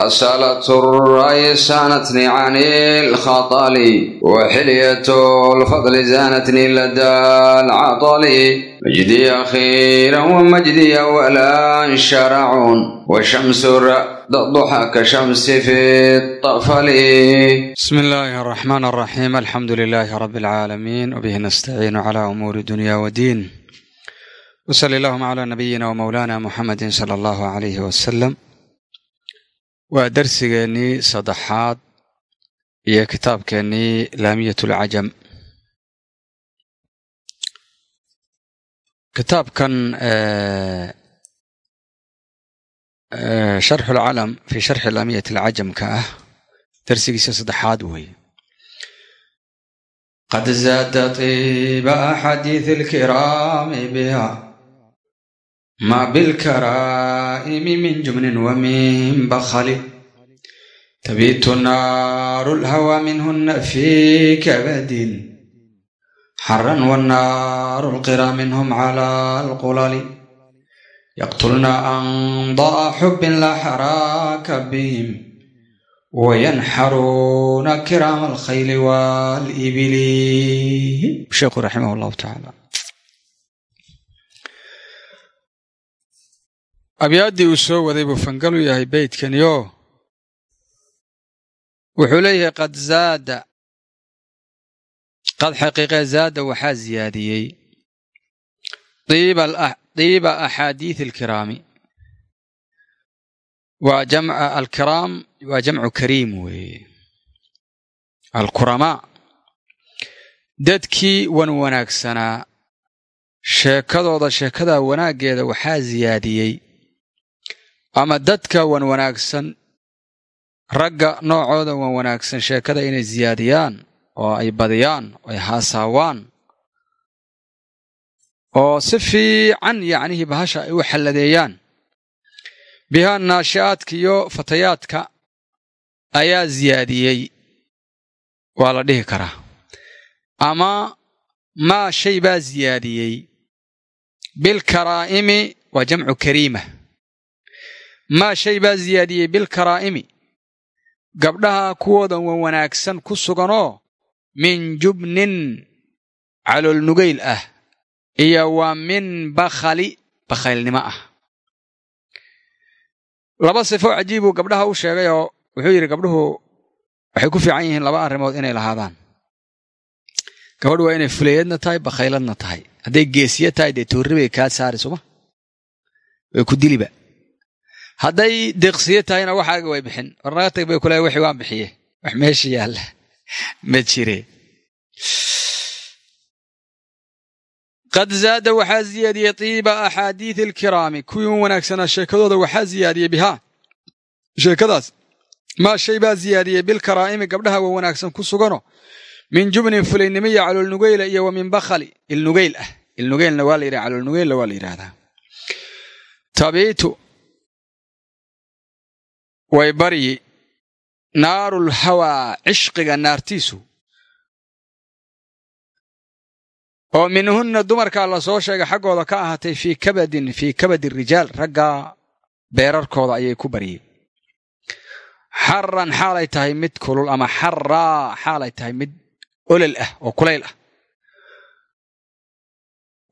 أسألة الرأي سانتني عن الخطل وحلية الفضل زانتني لدى العطل مجدي أخيرا ومجدي أولا شرع وشمس الضحى كشمس في الطفل بسم الله الرحمن الرحيم الحمد لله رب العالمين وبه نستعين على أمور الدنيا ودين وصلى اللهم على نبينا ومولانا محمد صلى الله عليه وسلم waa darsigeennii saddexaad iyo kitaabkeennii laamiyat ulcajam kitaabkan sharxu lcalam fi sharxi laamiyat alcajamka ah darsigiisa saddexaad weeye. Qad zaada tiba axaadiisi alkiraami biha ما بالكرائم من جبن ومن بخل تبيت النار الهوى منهن في كبد حرا والنار القرى منهم على القلل يقتلن أنضاء حب لا حراك بهم وينحرون كرام الخيل والإبل الشيخ رحمه الله تعالى abyaaddii uu soo waday buu fangalu yahay beydkaniyo wuxuu leeyahay qad zaada. Qad xaqiiqee zaada waxaa ziyaadiyey. Diiba axaadiisi alkiraami. Waa jamca alkiraam waa jamcu kariim weeye. Alkuramaa dadkii wan wanaagsanaa sheekadooda sheekadaa wanaaggeeda waxaa ziyaadiyey ama dadka wan wanaagsan ragga noocooda wan wanaagsan sheekada inay ziyaadiyaan oo ay badiyaan oo ay haasaawaan oo si fiican yacnihii bahasha ay u xalladeeyaan bihaa naashi'aadka iyo fatayaadka ayaa ziyaadiyey. Waa la dhihi karaa. Ama maa shay baa ziyaadiyey. Bilkaraa'imi waa jamcu kariima maa shay baa ziyaadiyey bilkaraa'imi gabdhaha kuwoodan wan wanaagsan ku suganoo min jubnin caloolnugayl ah iyo waa min bakhali bakhaylnimo ah. Laba sifo cajiibuu gabdhaha u sheegay oo wuxuu yidhi gabdhuhu waxay ku fiican yihiin laba arrimood inay lahaadaan. Gabadhu waa inay fulayadna tahay bakhayladna tahay. Hadday geesiya tahay dee toorri bay kaa saari suma? Way ku diliba hadday deeqsiye tahayna waxaaga way bixin. Warnaga tag bay kule wixii waan bixiye wax meesha yaalla ma jire. Qad zaada waxaa ziyaadiyey tiiba axaadiisi alkiraami. Kuwii wanaagsanaa sheekadooda waxaa ziyaadiyey bihaa sheekadaas maa shay baa ziyaadiyey bilkaraa'imi gabdhaha wa wanaagsan ku sugano. Min jubnin fulaynimiya caloolnugeyla iyo wa min bakhali. Ilnugeyl ah. Ilnugeylna waa la yidhaha caloolnugeylna waa la yidhaahdaa way baryi naarul hawaa cishqiga naartiisu. oo minhunna dumarkaa la soo sheegay xaggooda ka ahaatay fii kabadin fii kabadi rijaal ragga beerarkooda ayay ku baryeen xaran xaalay tahay mid kulul ama xaraa xaalay tahay mid olol ah oo kulayl ah.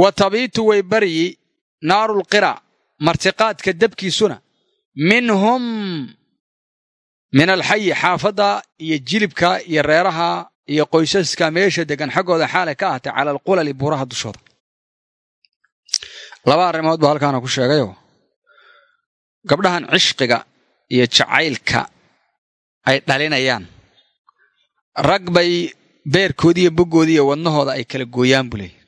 Wa tabiitu way baryi naarul qira martiqaadka dabkiisuna minhum min alxayi xaafadda iyo jilibka iyo reeraha iyo qoysaska meesha degan xaggooda xaalay ka ahatay cala alqulali buuraha dushooda. Laba arrimood buu halkaana ku sheegayoo gabdhahan cishqiga iyo jacaylka ay dhalinayaan. Rag bay beerkoodii iyo boggoodii iyo wadnahooda ay kala gooyaan buu leeyay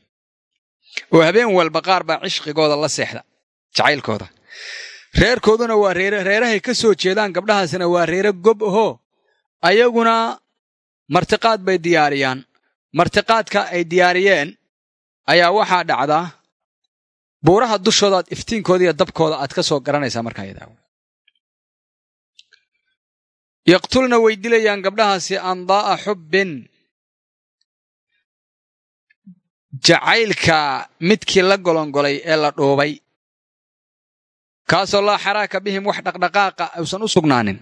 oo habeen walba qaar baa cishqigooda la seexda jacaylkooda reerkooduna waa reere reerahay ka soo jeedaan gabdhahaasina waa reere gob ahoo ayaguna martiqaad bay diyaariyaan. Martiqaadka ay diyaariyeen ayaa waxaa dhacdaa buuraha dushoodaad iftiinkooda iyo dabkooda aad ka soo garanaysaa markaa yadaa yaqtulna way dilayaan gabdhahaasi andaa'a xubbin. Jacaylka midkii la golongolay ee la dhuubay kaasoo laa xaraaka bihim wax dhaqdhaqaaqa uusan u sugnaanin.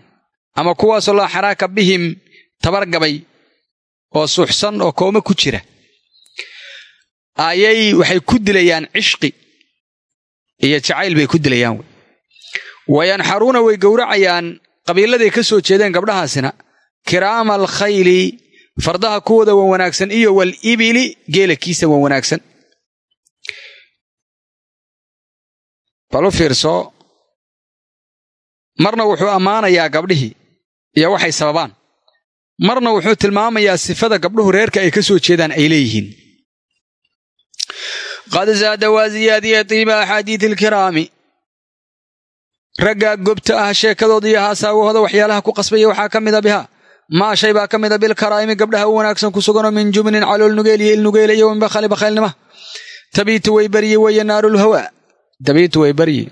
Ama kuwaasoo laa xaraaka bihim tabargabay oo suuxsan oo kooma ku jira. Ayay waxay ku dilayaan cishqi iyo jacayl bay ku dilayaan wey. Wayanxaruuna way gowracayaan qabiiladay ka soo jeedeen gabdhahaasina kiraama alkhayli fardaha kuwooda wan wanaagsan iyo wal ibili geela kiisa wan wanaagsan. Bal u fiirso marna wuxuu ammaanayaa gabdhihii iyo waxay sababaan. Marna wuxuu tilmaamayaa sifada gabdhuhu reerka ay ka soo jeedaan ay leeyihiin. Qad zaada waa ziyaadiyey tiiba axaadiidi alkiraami raggaa gobta ah sheekadooda iyo haasaawahooda waxyaalaha ku qasbaya waxaa ka mida bihaa. Maa shay baa ka mida bilkaraa'imi gabdhaha u wanaagsan ku suganoo min jubnin calool nugeel iyo ilnugeela iyo minbakhali bakhaylnima tabiitu way baryi weeye naarulhawaa tabiitu way baryi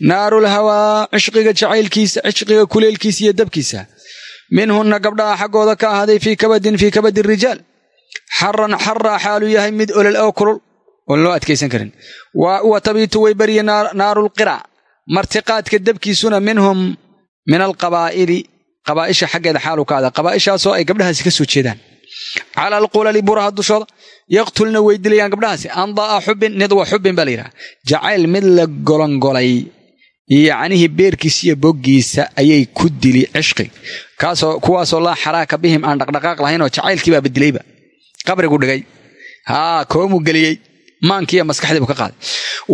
naarulhawaa cishqiga jacaylkiisa cishqiga kuleelkiisa iyo dabkiisa minhunna gabdhaha xaggooda ka ahaaday fii kabadin fii kabadi rijaal xaran xaraa xaaluu yahay mid olol oo kulul oon loo adkaysan karin wa tabiitu way baryi naarulqira martiqaadka dabkiisuna minhum min alqabaa'ili qabaa'isha xaggeeda xaalu ka ada qabaa'ishaasoo ay gabdhahaasi ka soo jeedaan cala alqulali buraha dushooda yaqtulna way dilayaan gabdhahaasi anda'a xubbin nidwa xubbin baa la yidhaha jacayl mid la golongolay yacnihii beerkiisa iyo boggiisa ayay ku dili cishqi kaasoo kuwaasoo laa xaraaka bihim aan dhaqdhaqaaq lahaynoo jacaylkiibaa badilayba qabrigu dhigay. Haa koomuu geliyey. Maankiiyo maskaxdiibu ka qaaday.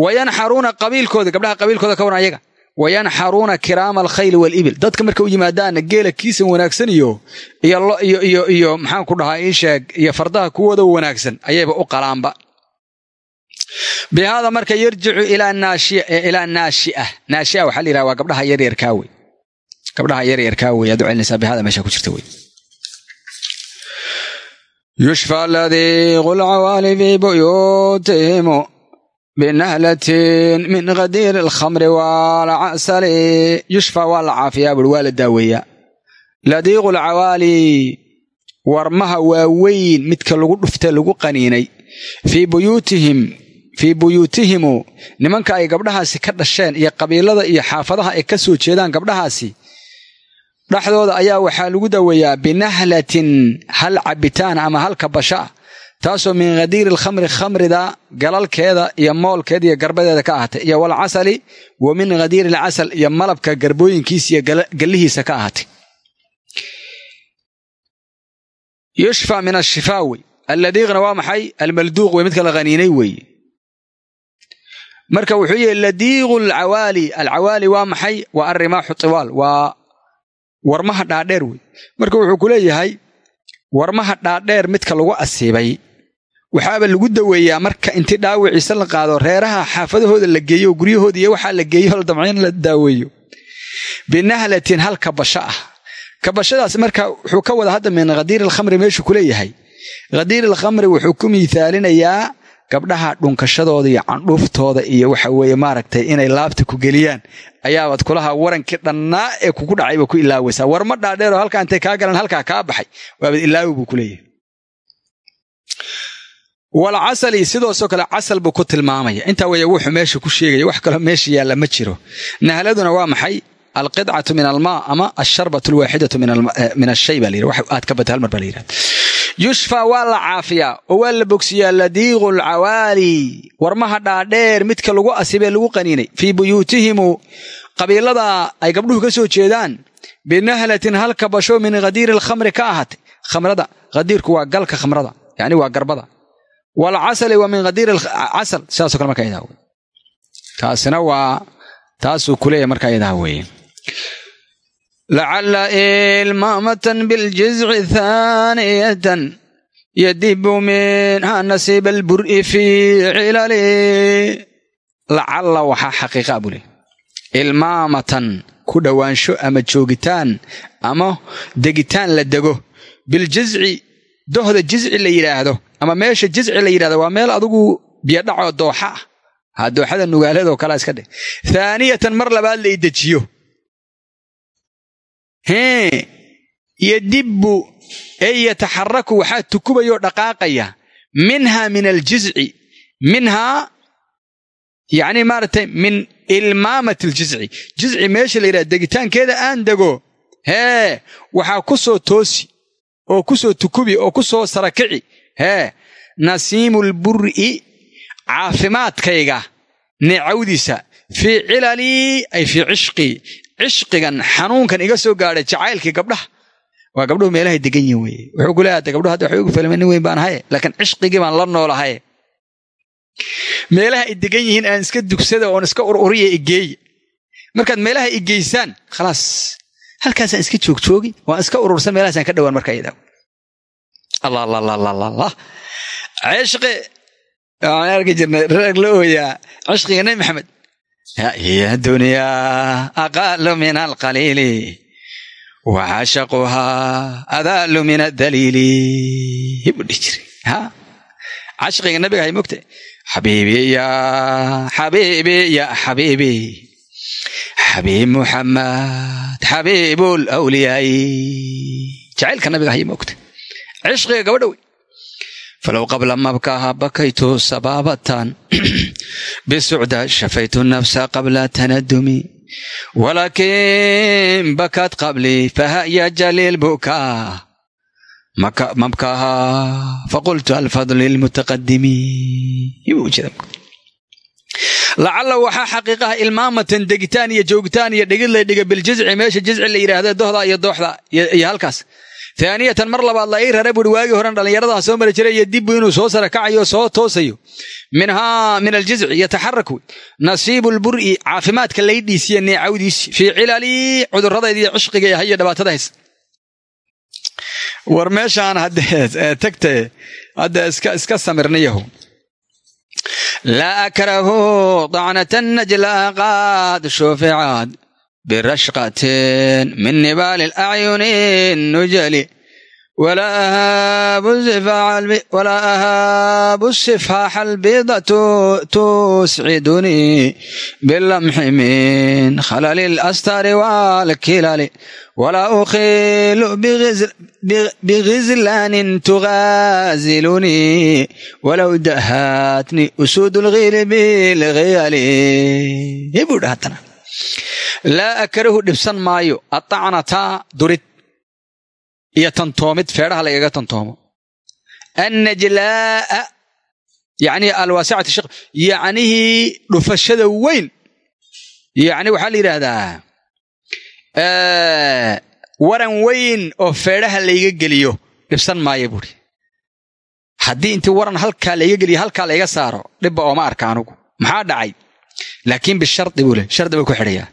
Wayanxaruuna qabiilkooda gabdhaha qabiilkooda ka waran wayanxaruuna kiraama alkhayli waalibil dadka marka u yimaadaana geela kiisan wanaagsan iyo iyo iyo maxaan ku dhahaa ii sheeg iyo fardaha kuwooda wanaagsan ayayba u qalaanba bihaada marka yarjicu ilaa naashia naashia. Waxaa la yidhaha waa gabdhaha yaryarkaa wey gabdhaha yaryarkaa wey aad u celinaysaa bihaada meesha ku jirta wey yushfa ladiiqu lcawaali fi buyuutihim binahlatin min qadiiri alkhamri waalcasali yushfa waa la caafiyaa buri waa la daaweeyaa. Ladiiqu lcawaali warmaha waaweyn midka lagu dhufta lagu qaniinay. Fii buyuutihim fii buyuutihimu. Nimanka ay gabdhahaasi ka dhasheen iyo qabiilada iyo xaafadaha ay ka soo jeedaan gabdhahaasi dhexdooda ayaa waxaa lagu daweeyaa binahlatin hal cabitaan ama halka basha taasoo min khadiiri alkhamri khamrida galalkeeda iyo moolkeeda iyo garbadeeda ka ahatay iyo walcasali wa min khadiiri alcasal iyo malabka garbooyinkiisa iyo gallihiisa ka ahatay yushfa min ashifaa wey alladiiqna waa maxay? Almalduuq wey midka la qaniinay weeye marka wuxuu yihi ladiiqu alcawaali alcawaali waa maxay? Waa arrimaaxu tiwaal waa warmaha dhaadheer wey. Marka wuxuu ku leeyahay warmaha dhaadheer midka lagu asiibay waxaaba lagu daweeyaa marka intii dhaawiciisa la qaado reeraha xaafadahooda la geeyo oo guryahooda iyo waxaa la geeyo la damcayn la daaweeyo. Binahlatin hal kabasho ah. Kabashadaas marka wuxuu ka wada hadda min khadiiri alkhamri meeshuu ku leeyahay. Khadiiri alkhamri wuxuu ku miithaalinayaa gabdhaha dhunkashadooda iyo candhuuftooda iyo waxa weeye maaragtay inay laabta ku geliyaan ayaabaad kulaha warankii dhannaa ee kugu dhacayba ku ilaawaysaa warma dhaadheeroo halkaa intay kaa galan halkaa kaa baxay. Waabad ilaawi buu ku leeyahay. Walcasali sidoosoo kale casal buu ku tilmaamaya. Intaa weeye wuxuu meesha ku sheegaya wax kaloo meesha yaalla ma jiro. Nahladuna waa maxay? Alqidcatu min almaa ama alsharbatu alwaaxidatu min ashay baa layidhi wax aad ka bata hal mar baa la yidhahda yushfa waa la caafiyaa oo waa la bogsiyaa ladiiqu alcawaali warmaha dhaadheer midka lagu asibee lagu qaniinay. Fii buyuutihimu qabiilada ay gabdhuhu ka soo jeedaan binahlatin hal kabasho min khadiiri alkhamri ka ahatay khamrada khadiirku waa galka khamrada yacni waa garbada. Walcasali wa min khadiiri casal sidaasoo kale marka idaa taasina waa taasuu kuleeyahy marka idaa weeye lacala ilmaamatan biljizci thaaniyatan yadibu minha nasiiba albur'i fii cilali lacalla waxaa xaqiiqa buu leh ilmaamatan ku dhowaansho ama joogitaan ama degitaan la dego biljizci dohda jizci la yidhaahdo ama meesha jizci la yidhahdo waa meel adigu biyodhacoo dooxa ah ha dooxada nugaaleedoo kalea iska dheh thaaniyatan mar labaad la idejiyo hee yodibbu ey yataxaraku waxaa tukubayoo dhaqaaqaya. Minhaa min aljizci minhaa yacni maaragtay min ilmaamati aljizci. Jizci meesha la yidhahda degitaankeeda aan dego hee waxaa ku soo toosi oo ku soo tukubi oo ku soo sarakici hee nasiimulbur'i caafimaadkayga neecawdiisa. Fii cilalii ay fii cishqii cishqigan xanuunkan iga soo gaadhay jacaylkii gabdhaha. Waa gabdhuhu meelahay degan yihiin weye wuxuu ku leeyahay gabdhuhu hadda waxay ugu falma nin weyn baan ahaye laakiin cishqigii baan la noolahaye meelaha ay degan yihiin aan iska dugsada oon iska ururiya igeeye markaad meelaha igeysaan khalaas halkaasaan iska joogjoogi waan iska urursan meelahaasaan ka dhowaan marka iyadaa. Allah cishqi waan arki jirnay reer la ooyaa cishqiga nabi maxamed hiya dunyaa aqaalu min alqaliili waxashaquhaa adaalu min adaliili buu dhihi jiray ha cashqiga nabiga hay mogta xabiibi ya xabiibi ya xabiib muxamed xabiibul awliyaai jacaylka nabiga hay mogta cishqiga gabadha wey falow qabla mabkaha bakaytu sabaabatan bisucda shafaytu nafsa qabla tanadumi walaakin bakaad qablii fahaya jaliil bukaa mabkaha faqultu alfadl lilmutaqadimi lacalla waxaa xaqiiqaha ilmaamatan degitaan iyo joogitaan iyo dhigid la dhiga biljizci meesha jizci la yidhaahda dohda iyo dooxda iyo halkaas aaniyatan mar labaad la ii rara buui waagii horen dhallinyaradaa soo mari jiray iyo dibbu inuu soo sara kacayo soo toosayo. Minhaa min aljizci yataxaraku nasiibu lbur'i caafimaadka laydhiisiyo neecawdiisi fii cilalii cudurradayda iyo cishqiga iyo dhibaatada hays war meeshaan haddee tagtae hadda iska samirniyahu. Laa akrahu dacnatan najla qaad shuficad birashqatin min nibaali alacyuni nujali walaa ahaabu sifaaxa albida tuscidunii bilamxi min khalali alastaari waalkilali walaa ukhilu bigizlaanin tugaazilunii walow dahaatni usuud buu dhahatana laa akrahu dhibsan maayo adacnataa durid iyo tantoomid feedhaha lagaga tantoomo annajlaa'a yacnii alwaasicati shaq yacnihii dhufashada weyn yacni waxaa la yidhaahdaa waran weyn oo feedhaha layga geliyo dhibsan maayo buuri haddii intii waran halkaa layga geliyo halkaa layga saaro dhibba ooma arka anugu maxaa dhacay laakiin bishardi buu le shardi buu ku xidhayaa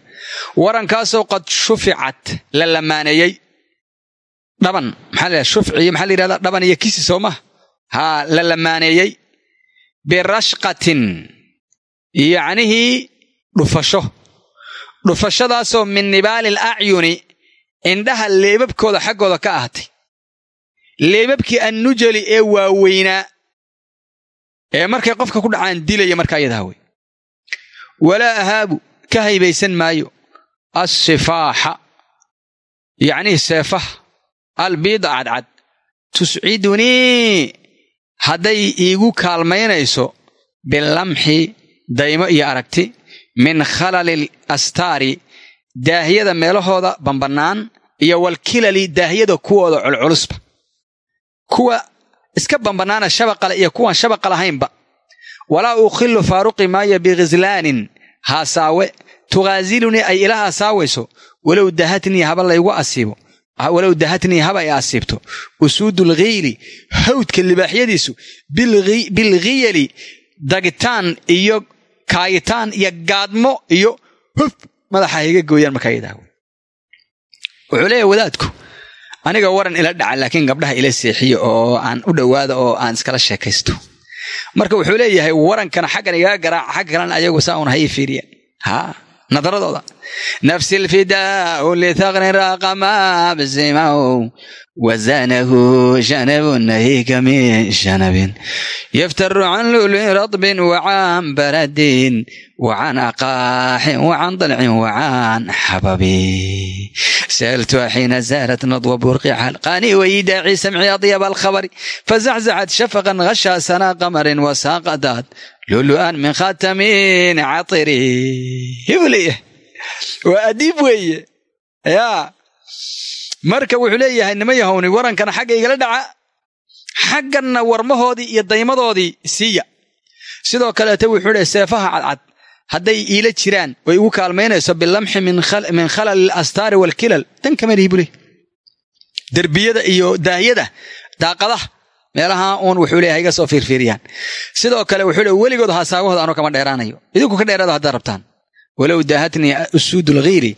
warankaasoo qad shuficat la lamaaneeyey. Dhaban maxaa la shufciyo maxaa la yidhahdaa dhaban iyo kisi soo maha haa la lamaaneeyey. Birashqatin yacnihii dhufasho. Dhufashadaasoo min nibaali alacyuni indhaha leebabkooda xaggooda ka ahatay. Leebabkii annujali ee waaweynaa ee markay qofka ku dhacaan dilaya markaa iyadaha wey walaa ahaabu ka haybaysan maayo assifaaxa yacnihii seefaha albiida cadcad. Tuscidunii hadday iigu kaalmaynayso bilamxi daymo iyo aragti min khalali astaari daahiyada meelahooda bambannaan iyo walkilali daahiyada kuwooda culculusba. Kuwa iska bambanaana shabaqale iyo kuwaan shabaqa lahaynba. Walaa ukhilu faaruqi maayo bikhislaanin haasaawe tughaasilunii ay ila haasaawayso walow dahatnii haba laygu asiibo. Walow dahatnii haba ay asiibto. Usuudul khiili hawdka libaaxyadiisu bilkhiyali dagitaan iyo kaayitaan iyo gaadmo iyo huf madaxa iga gooyaan markaa yadaah wuxuu leeyahay wadaadku aniga waran ila dhaca laakiin gabdhaha ila seexiyo oo aan u dhowaada oo aan iskala sheekaysto. Marka wuxuu leeyahay warankana xaggan igaga garaaca xagga kalena ayagu saa un hayay fiiriya. Ha nadaradooda nafsi lfidaau lithaqni raqama bsimaw wazanahu shanabu nahika min shanabin yaftaru can lulin radbin wacan baradin wacan aqaaxin wacan dalcin wacan xababi سألتها حين زارت نضوى برقع حلقاني ويداعي سمعي أطيب الخبر فزعزعت شفقا غشى سنا قمر وساقدت لؤلؤا من خاتم عطري waa adiib weeye. Yaa marka wuxuu leeyahay nima yahowni warankana xagga igala dhaca. Xagganna warmahoodii iyo daymadoodii siiya. Sidoo kaleete wuxuu leey seefaha cadcad hadday iila jiraan way igu kaalmaynayso bilamxi min khalali alastaari waalkilal dan kamarihi bule derbiyada iyo daahyada daaqadaha meelaha uun wuxuu leeyahay iga soo fiirfiiriyaan. Sidoo kale wuxuu le weligood ha saagahooda kama dheeraanayo. Idinku ka dheeraado haddaad rabtaan walow daahatnii usuudu lghiiri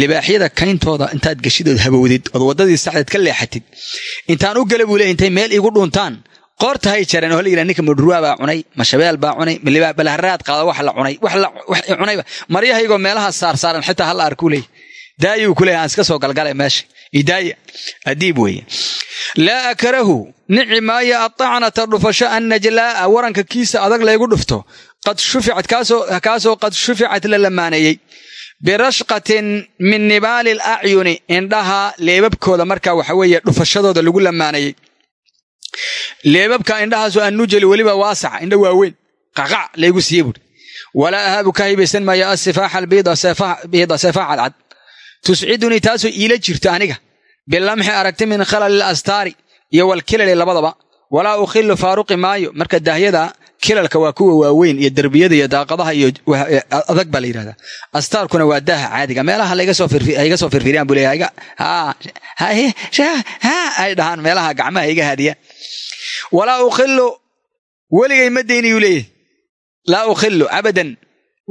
libaaxyada kayntooda intaad geshidood habowdid ood waddadii saxdeed ka leexatid intaan u gala buu leey intay meel igu dhuntaan qoorta hay jareen oo la yidhaha ninka madhurwaa baa cunay mashabeel baa cunay balaharaad qaada wax la cunay wax cunayba maryahaygoo meelaha saarsaaran xitaa halla arkuu leey daayuu ku leeyahay aan iska soo galgale meesha. Idaaya adiib weeye. Laa akrahu nici maayo atacnata dhufasho annajlaa'a waranka kiisa adag laygu dhufto kaasoo qad shuficat la lamaaneeyey birashqatin min nibaali alacyuni indhaha leebabkooda markaa waxa weeye dhufashadooda lagu lamaaneeyey leebabka indhahaasoo annujali weliba waasaca indha waaweyn qaqac laygu siiye buuri walaa ahaabu ka haybaysan maayo asifaaxa albiida seefaha cadcad tuscidunii taasoo iila jirto aniga bilamxi aragti min khalali astaari iyo walkilali labadaba walaa ukhilu faaruqi maayo marka daahyada kilalka waa kuwa waaweyn iyo derbiyada iyo daaqadaha iyo adag baa la yidhahdaa astaarkuna waa daaha caadiga. Meelaha laiga soo firfiriyaan buu leeyahay. Ay dhahaan meelaha gacmaha iga haadiyaan walaa ukhilu weligay ma dayniyuu leeyahy laa ukhilu abadan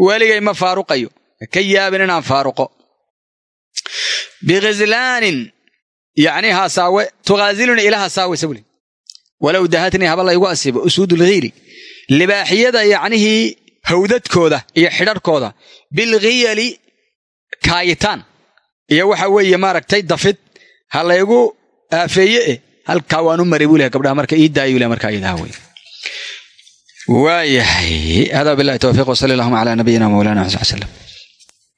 weligay ma faaruqayo. Ka yaabin inaan faaruqo. Bikhizlaanin yacni haasaawe tuqaasiluna ila hasaawaysa buli walow dahatnii haba laygu asiibo usuudulghiiri libaaxiyada yacnihii hawdadkooda iyo xidharkooda bilkhiyali kaayitaan. Iyo waxa weeye maaragtay dafid ha laygu aafeeye eh halkaa waan u maray buu lehay gabdhaha. Marka ii daayuu leh markaa idaha wey waayahay hada billahi towfiiq wasali allahuma calaa nabiyina mawlana xasan sallam